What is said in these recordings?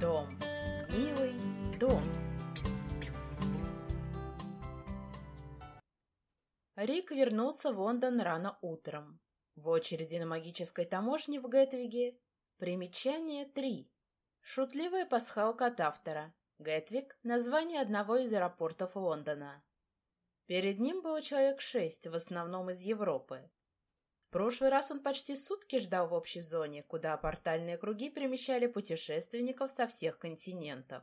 Дом, милый дом. Рик вернулся в Лондон рано утром. В очереди на магической таможне в Гетвиге примечание 3. Шутливая пасхалка от автора. Гетвиг – название одного из аэропортов Лондона. Перед ним было человек шесть, в основном из Европы. Прошлый раз он почти сутки ждал в общей зоне, куда портальные круги перемещали путешественников со всех континентов.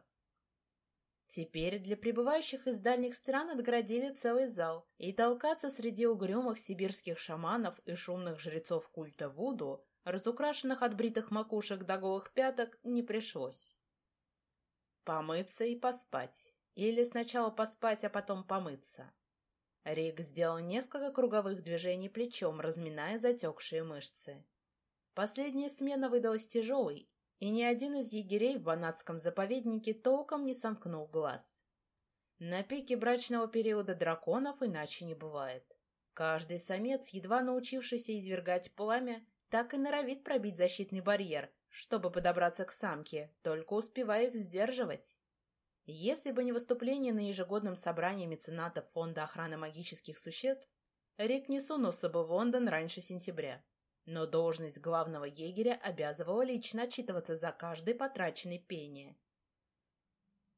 Теперь для прибывающих из дальних стран отгородили целый зал, и толкаться среди угрюмых сибирских шаманов и шумных жрецов культа Вуду, разукрашенных от бритых макушек до голых пяток, не пришлось. Помыться и поспать. Или сначала поспать, а потом помыться. Рик сделал несколько круговых движений плечом, разминая затекшие мышцы. Последняя смена выдалась тяжелой, и ни один из егерей в банатском заповеднике толком не сомкнул глаз. На пике брачного периода драконов иначе не бывает. Каждый самец, едва научившийся извергать пламя, так и норовит пробить защитный барьер, чтобы подобраться к самке, только успевая их сдерживать. Если бы не выступление на ежегодном собрании меценатов Фонда охраны магических существ, Рик не сунулся бы в Лондон раньше сентября но должность главного егеря обязывала лично отчитываться за каждый потраченный пение.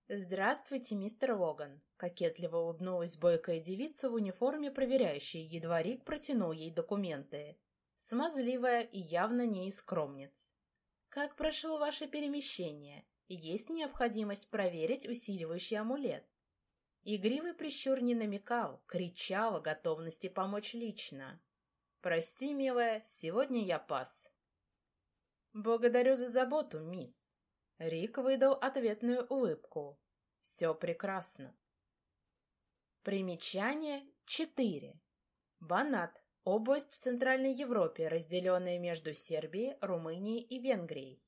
«Здравствуйте, мистер Логан!» — кокетливо улыбнулась бойкая девица в униформе проверяющей, едва Рик протянул ей документы. Смазливая и явно не из скромниц. «Как прошло ваше перемещение? Есть необходимость проверить усиливающий амулет?» Игривый прищур не намекал, кричал о готовности помочь лично. «Прости, милая, сегодня я пас». «Благодарю за заботу, мисс». Рик выдал ответную улыбку. «Все прекрасно». Примечание 4. Банат – область в Центральной Европе, разделенная между Сербией, Румынией и Венгрией.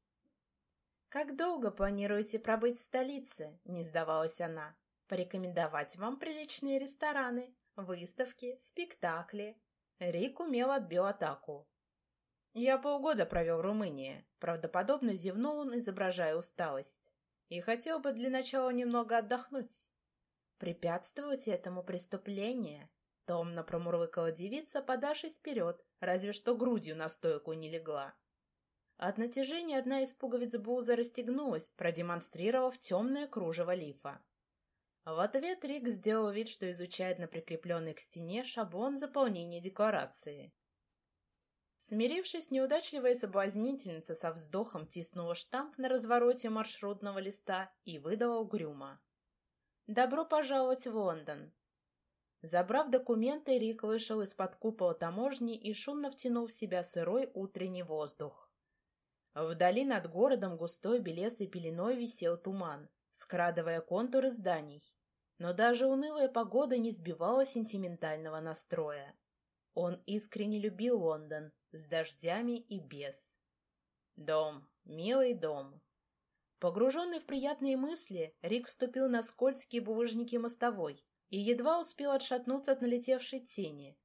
«Как долго планируете пробыть в столице?» – не сдавалась она. «Порекомендовать вам приличные рестораны, выставки, спектакли, Рик умело отбил атаку. «Я полгода провел в Румынии», — правдоподобно зевнул он, изображая усталость. «И хотел бы для начала немного отдохнуть». «Препятствовать этому преступление?» — томно промурлыкала девица, подавшись вперед, разве что грудью на стойку не легла. От натяжения одна из пуговиц Буза расстегнулась, продемонстрировав темное кружево лифа. В ответ Рик сделал вид, что изучает на прикрепленной к стене шаблон заполнения декларации. Смирившись, неудачливая соблазнительница со вздохом тиснула штамп на развороте маршрутного листа и выдала угрюмо. «Добро пожаловать в Лондон!» Забрав документы, Рик вышел из-под купола таможни и шумно втянул в себя сырой утренний воздух. Вдали над городом густой белесой пеленой висел туман, скрадывая контуры зданий. Но даже унылая погода не сбивала сентиментального настроя. Он искренне любил Лондон, с дождями и без. Дом, милый дом. Погруженный в приятные мысли, Рик вступил на скользкие булыжники мостовой и едва успел отшатнуться от налетевшей тени.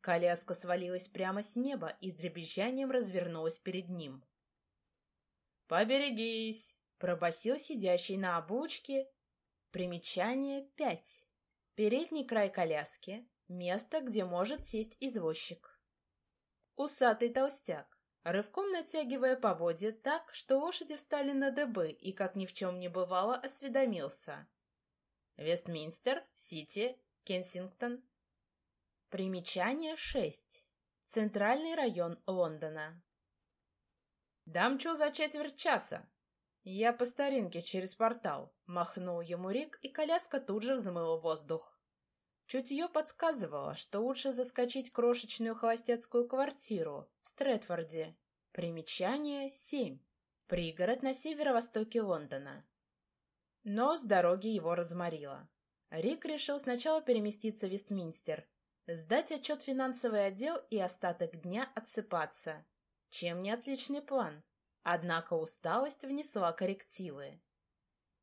Коляска свалилась прямо с неба и с дребезжанием развернулась перед ним. «Поберегись!» Пробасил сидящий на обучке. Примечание 5. Передний край коляски. Место, где может сесть извозчик. Усатый толстяк, рывком натягивая поводья так, что лошади встали на дыбы и, как ни в чем не бывало, осведомился. Вестминстер, Сити, Кенсингтон. Примечание 6. Центральный район Лондона. «Дамчу за четверть часа», «Я по старинке через портал», — махнул ему Рик, и коляска тут же взмыла воздух. Чутье подсказывало, что лучше заскочить крошечную холостяцкую квартиру в Стрэдфорде. Примечание 7. Пригород на северо-востоке Лондона. Но с дороги его разморило. Рик решил сначала переместиться в Вестминстер, сдать отчет финансовый отдел и остаток дня отсыпаться. Чем не отличный план? Однако усталость внесла коррективы.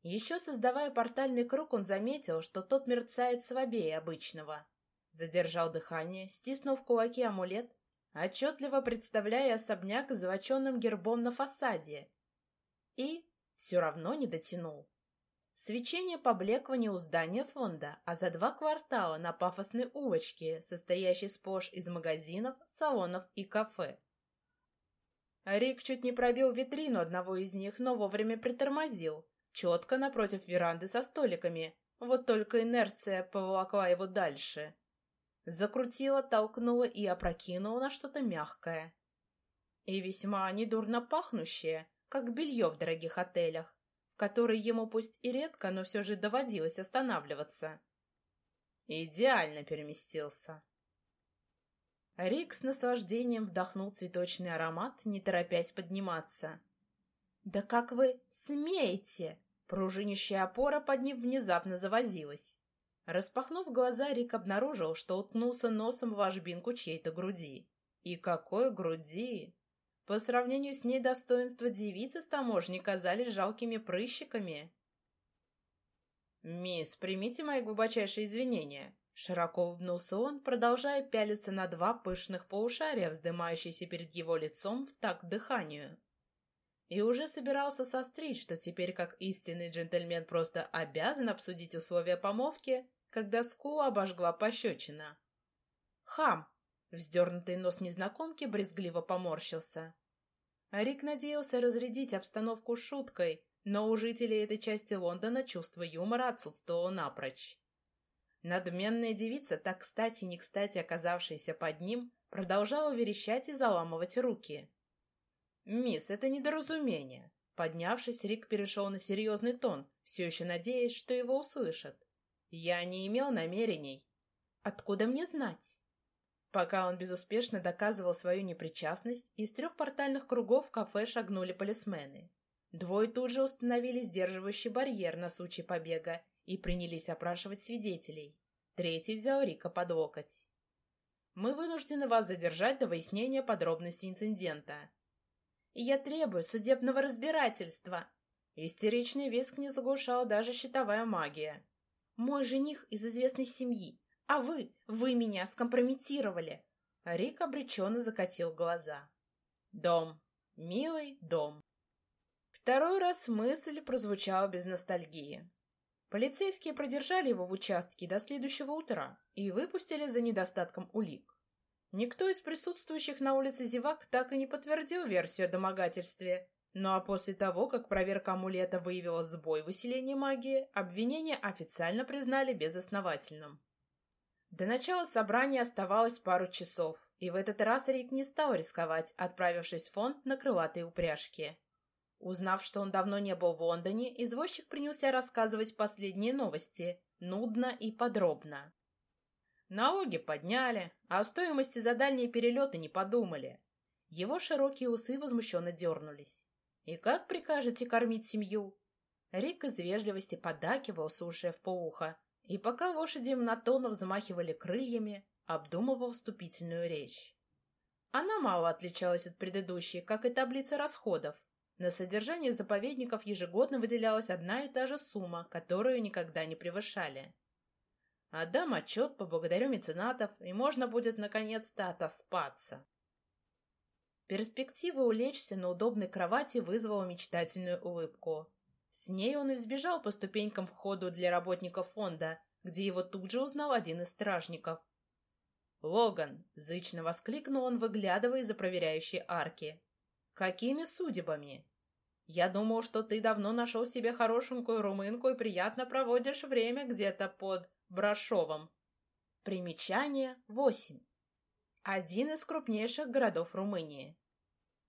Еще создавая портальный круг, он заметил, что тот мерцает слабее обычного. Задержал дыхание, стиснул в кулаки амулет, отчетливо представляя особняк с золоченным гербом на фасаде. И все равно не дотянул. Свечение поблекло у здания фонда, а за два квартала на пафосной улочке, состоящей сплошь из магазинов, салонов и кафе. Рик чуть не пробил витрину одного из них, но вовремя притормозил, четко напротив веранды со столиками. Вот только инерция поволокла его дальше. Закрутила, толкнула и опрокинула на что-то мягкое. И весьма недурно пахнущее, как белье в дорогих отелях которой ему пусть и редко, но все же доводилось останавливаться. Идеально переместился. Рик с наслаждением вдохнул цветочный аромат, не торопясь подниматься. «Да как вы смеете?» Пружинищая опора под ним внезапно завозилась. Распахнув глаза, Рик обнаружил, что уткнулся носом в ложбинку чьей-то груди. И какой груди! По сравнению с ней достоинства девицы с таможни казались жалкими прыщиками. «Мисс, примите мои глубочайшие извинения», — широко улыбнулся он, продолжая пялиться на два пышных полушария, вздымающиеся перед его лицом в такт дыханию. И уже собирался сострить, что теперь как истинный джентльмен просто обязан обсудить условия помолвки, когда скулу обожгла пощечина. «Хам!» Вздернутый нос незнакомки брезгливо поморщился. Рик надеялся разрядить обстановку шуткой, но у жителей этой части Лондона чувство юмора отсутствовало напрочь. Надменная девица, так кстати не кстати оказавшаяся под ним, продолжала верещать и заламывать руки. «Мисс, это недоразумение!» Поднявшись, Рик перешел на серьезный тон, все еще надеясь, что его услышат. «Я не имел намерений». «Откуда мне знать?» Пока он безуспешно доказывал свою непричастность, из трех портальных кругов в кафе шагнули полисмены. Двое тут же установили сдерживающий барьер на случай побега и принялись опрашивать свидетелей. Третий взял Рика под локоть. «Мы вынуждены вас задержать до выяснения подробностей инцидента». «И я требую судебного разбирательства!» Истеричный виск не заглушала даже щитовая магия. «Мой жених из известной семьи. А вы, вы меня скомпрометировали!» Рик обреченно закатил глаза. «Дом. Милый дом». Второй раз мысль прозвучала без ностальгии. Полицейские продержали его в участке до следующего утра и выпустили за недостатком улик. Никто из присутствующих на улице зевак так и не подтвердил версию о домогательстве, ну а после того, как проверка амулета выявила сбой в усилении магии, обвинение официально признали безосновательным. До начала собрания оставалось пару часов, и в этот раз Рик не стал рисковать, отправившись в фонд на крылатые упряжки. Узнав, что он давно не был в Лондоне, извозчик принялся рассказывать последние новости, нудно и подробно. Налоги подняли, а о стоимости за дальние перелеты не подумали. Его широкие усы возмущенно дернулись. «И как прикажете кормить семью?» Рик из вежливости подакивал, слушая в поухо, и пока лошади монотонно замахивали крыльями, обдумывал вступительную речь. Она мало отличалась от предыдущей, как и таблица расходов. На содержание заповедников ежегодно выделялась одна и та же сумма, которую никогда не превышали. Отдам отчет, поблагодарю меценатов, и можно будет наконец-то отоспаться. Перспектива улечься на удобной кровати вызвала мечтательную улыбку. С ней он и взбежал по ступенькам в ходу для работников фонда, где его тут же узнал один из стражников. «Логан!» — зычно воскликнул он, выглядывая из-за проверяющей арки. «Какими судьбами? Я думал, что ты давно нашел себе хорошенькую румынку и приятно проводишь время где-то под Брашовым». Примечание восемь. Один из крупнейших городов Румынии.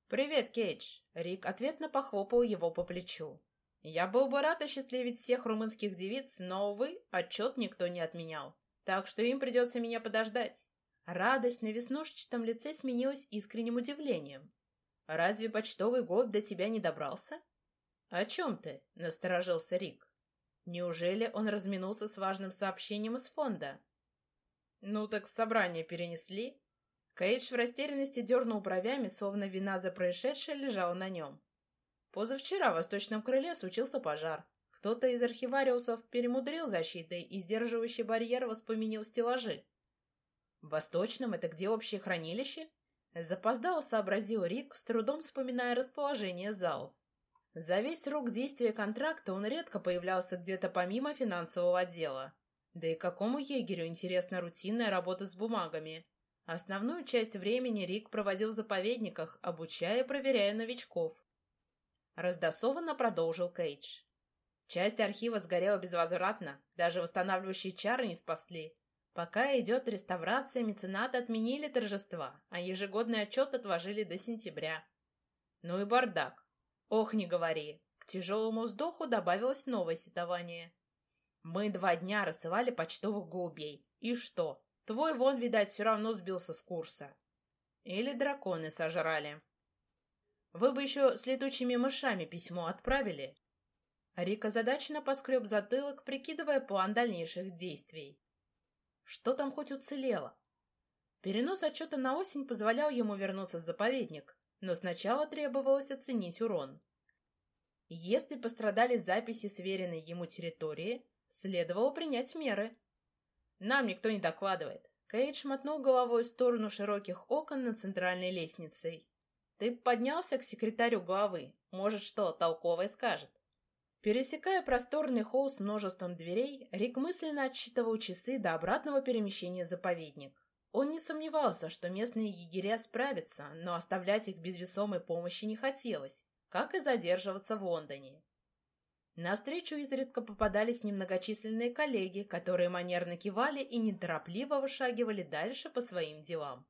«Привет, Кейдж!» — Рик ответно похлопал его по плечу. Я был бы рад осчастливить всех румынских девиц, но, увы, отчет никто не отменял. Так что им придется меня подождать. Радость на веснушчатом лице сменилась искренним удивлением. «Разве почтовый год до тебя не добрался?» «О чем ты?» — насторожился Рик. «Неужели он разминулся с важным сообщением из фонда?» «Ну так собрание перенесли». Кейдж в растерянности дернул бровями, словно вина за происшедшее лежала на нем. Позавчера в Восточном крыле случился пожар. Кто-то из архивариусов перемудрил защитой и сдерживающий барьер воспламенил стеллажи. В Восточном это где общее хранилище? Запоздало сообразил Рик, с трудом вспоминая расположение залов. За весь срок действия контракта он редко появлялся где-то помимо финансового отдела. Да и какому егерю интересна рутинная работа с бумагами? Основную часть времени Рик проводил в заповедниках, обучая и проверяя новичков. Раздосованно продолжил Кейдж. Часть архива сгорела безвозвратно, даже восстанавливающие чары не спасли. Пока идет реставрация, меценаты отменили торжества, а ежегодный отчет отложили до сентября. Ну и бардак. Ох, не говори. К тяжелому вздоху добавилось новое сетование. Мы два дня рассылали почтовых голубей. И что? Твой вон, видать, все равно сбился с курса. Или драконы сожрали. Вы бы еще с летучими мышами письмо отправили. Рика задачно поскреб затылок, прикидывая план дальнейших действий. Что там хоть уцелело? Перенос отчета на осень позволял ему вернуться в заповедник, но сначала требовалось оценить урон. Если пострадали записи сверенной ему территории, следовало принять меры. Нам никто не докладывает. Кейдж мотнул головой в сторону широких окон над центральной лестницей. Ты поднялся к секретарю главы. Может, что толковое скажет. Пересекая просторный холл с множеством дверей, Рик мысленно отсчитывал часы до обратного перемещения заповедник. Он не сомневался, что местные егеря справятся, но оставлять их без весомой помощи не хотелось, как и задерживаться в Лондоне. На встречу изредка попадались немногочисленные коллеги, которые манерно кивали и неторопливо вышагивали дальше по своим делам.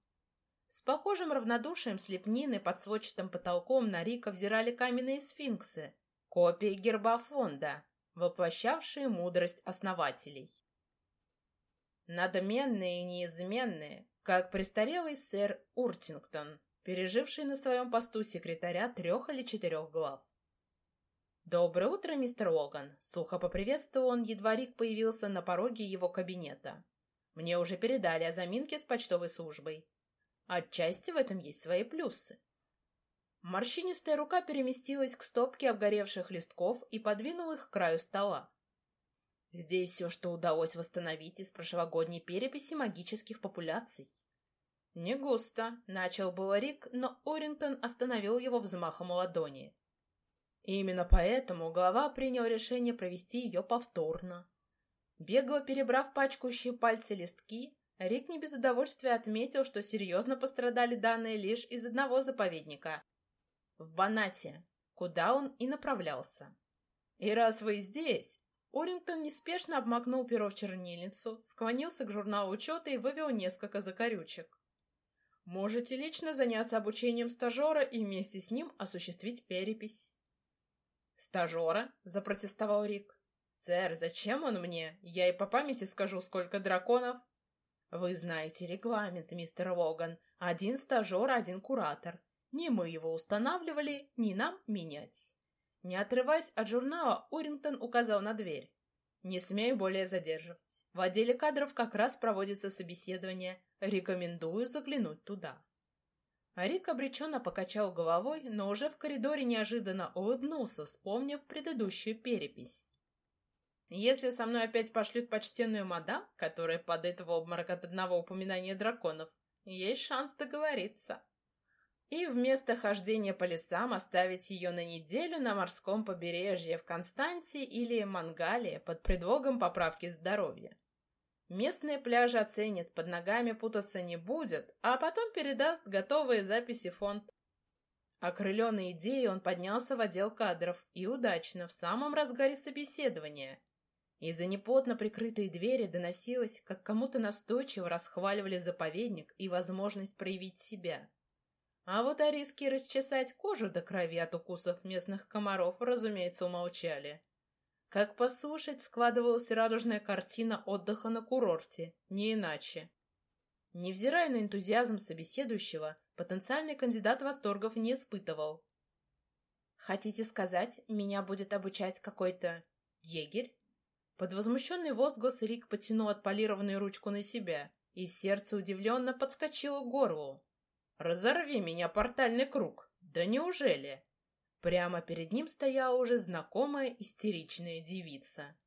С похожим равнодушием слепнины под сводчатым потолком на Рика взирали каменные сфинксы, копии герба фонда, воплощавшие мудрость основателей. Надменные и неизменные, как престарелый сэр Уртингтон, переживший на своем посту секретаря трех или четырех глав. «Доброе утро, мистер Логан!» — сухо поприветствовал он, едва Рик появился на пороге его кабинета. «Мне уже передали о заминке с почтовой службой. Отчасти в этом есть свои плюсы». Морщинистая рука переместилась к стопке обгоревших листков и подвинула их к краю стола. Здесь все, что удалось восстановить из прошлогодней переписи магических популяций. «Не густо», — начал было Рик, но Орингтон остановил его взмахом ладони. И именно поэтому глава принял решение провести ее повторно. Бегло перебрав пачкающие пальцы листки, Рик не без удовольствия отметил, что серьезно пострадали данные лишь из одного заповедника — в Банате, куда он и направлялся. «И раз вы здесь...» Орингтон неспешно обмакнул перо в чернильницу, склонился к журналу учета и вывел несколько закорючек. «Можете лично заняться обучением стажера и вместе с ним осуществить перепись». «Стажера?» — запротестовал Рик. «Сэр, зачем он мне? Я и по памяти скажу, сколько драконов». «Вы знаете регламент, мистер Логан. Один стажер, один куратор. Не мы его устанавливали, не нам менять». Не отрываясь от журнала, Урингтон указал на дверь. «Не смею более задерживать. В отделе кадров как раз проводится собеседование. Рекомендую заглянуть туда». Рик обреченно покачал головой, но уже в коридоре неожиданно улыбнулся, вспомнив предыдущую перепись. «Если со мной опять пошлют почтенную мадам, которая падает в обморок от одного упоминания драконов, есть шанс договориться. И вместо хождения по лесам оставить ее на неделю на морском побережье в Константе или Мангале под предлогом поправки здоровья. Местные пляжи оценят, под ногами путаться не будет, а потом передаст готовые записи фонд. Окрыленной идеей он поднялся в отдел кадров и удачно, в самом разгаре собеседования. Из-за неплотно прикрытой двери доносилось, как кому-то настойчиво расхваливали заповедник и возможность проявить себя. А вот о риске расчесать кожу до крови от укусов местных комаров, разумеется, умолчали. Как послушать, складывалась радужная картина отдыха на курорте, не иначе. Невзирая на энтузиазм собеседующего, потенциальный кандидат восторгов не испытывал. «Хотите сказать, меня будет обучать какой-то егерь?» Под возмущенный возглас Рик потянул отполированную ручку на себя, и сердце удивленно подскочило к горлу. «Разорви меня, портальный круг! Да неужели?» Прямо перед ним стояла уже знакомая истеричная девица.